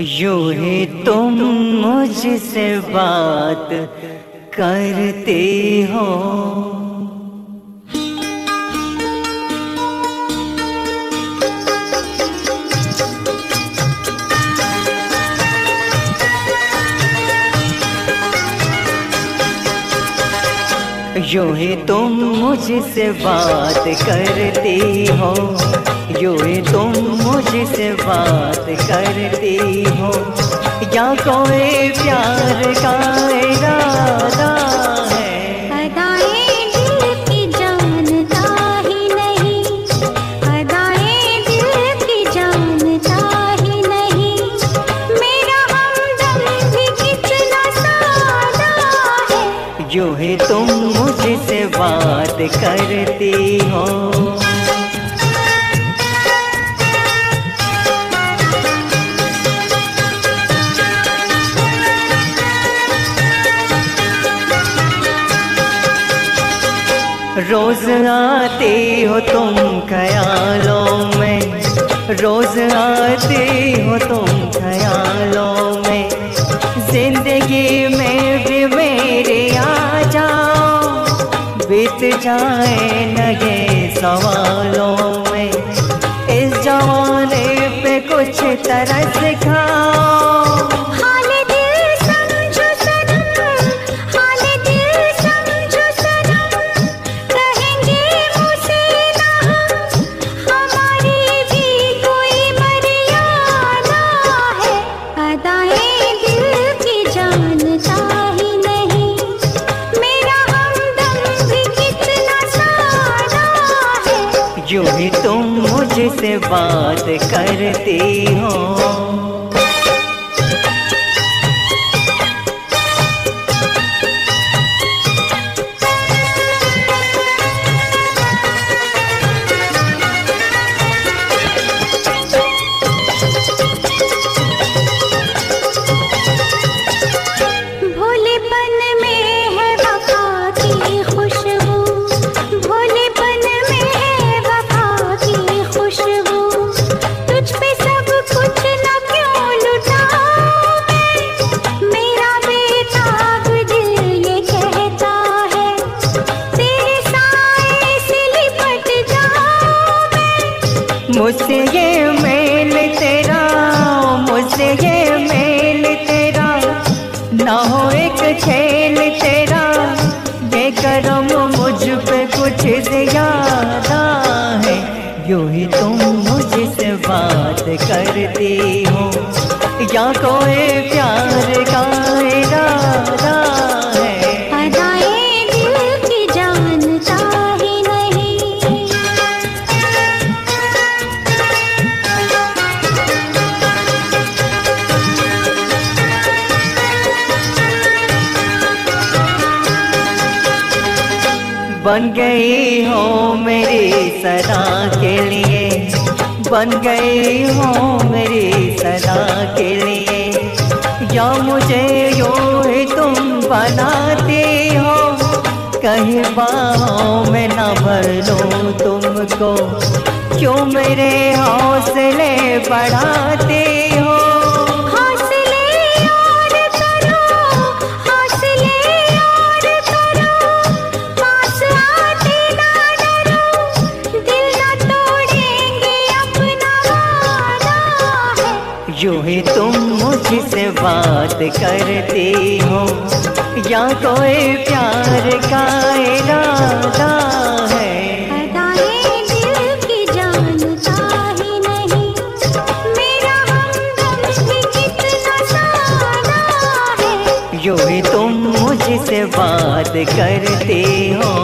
You ही तुम मुझसे बात करते हो। यू ही तुम मुझसे बात करती हो यूँ ही तुम मुझसे बात करती हो, या कोई प्यार का है तुम मुझसे बात करती हो। रोज आती हो तुम ख्यालों में, रोज आती हो तुम ख्यालों में। ज़िंदगी जाए लगे सवालों में। इस जमाने पे कुछ तरस खाओ मुझसे बात करती हो। मुझसे ये मेल तेरा, मुझसे ये मेल तेरा। ना हो एक खेल तेरा, बेकरम मुझ पे कुछ ज़्यादा है। यू ही तुम मुझसे बात करती हो, या कोई बन गई हो मेरी सदा के लिए। बन गई हो मेरी सदा के लिए। या मुझे यो ही तुम बनाती हो। कहीं बाहों में न भर लूँ तुमको। क्यों मेरे हौसले बढ़ाती मुझसे बात करती हूँ या कोई प्यार का इरादा है। यूँ ही तुम मुझसे बात करती हो।